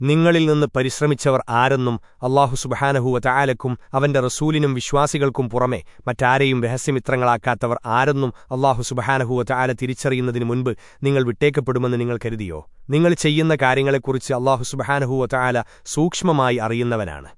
നിങ്ങളിൽ നിന്ന് പരിശ്രമിച്ചവർ ആരെന്നും അള്ളാഹു സുബഹാനഹുവ ചായാലക്കും അവന്റെ റസൂലിനും വിശ്വാസികൾക്കും പുറമെ മറ്റാരെയും രഹസ്യമിത്രങ്ങളാക്കാത്തവർ ആരെന്നും അള്ളാഹു സുബഹാനഹുവ ചായാല തിരിച്ചറിയുന്നതിനു മുൻപ് നിങ്ങൾ വിട്ടേക്കപ്പെടുമെന്ന് നിങ്ങൾ കരുതിയോ? നിങ്ങൾ ചെയ്യുന്ന കാര്യങ്ങളെക്കുറിച്ച് അള്ളാഹു സുബഹാനഹുവ ചായാല സൂക്ഷ്മമായി അറിയുന്നവനാണ്.